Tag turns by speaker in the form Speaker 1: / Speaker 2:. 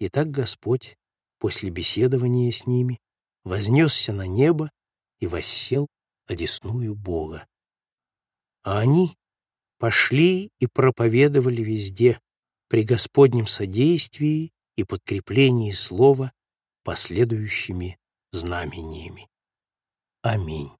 Speaker 1: И так Господь, после беседования с ними, вознесся на небо и воссел одесную Бога. А они пошли и проповедовали везде при Господнем содействии и подкреплении слова последующими знамениями. Аминь.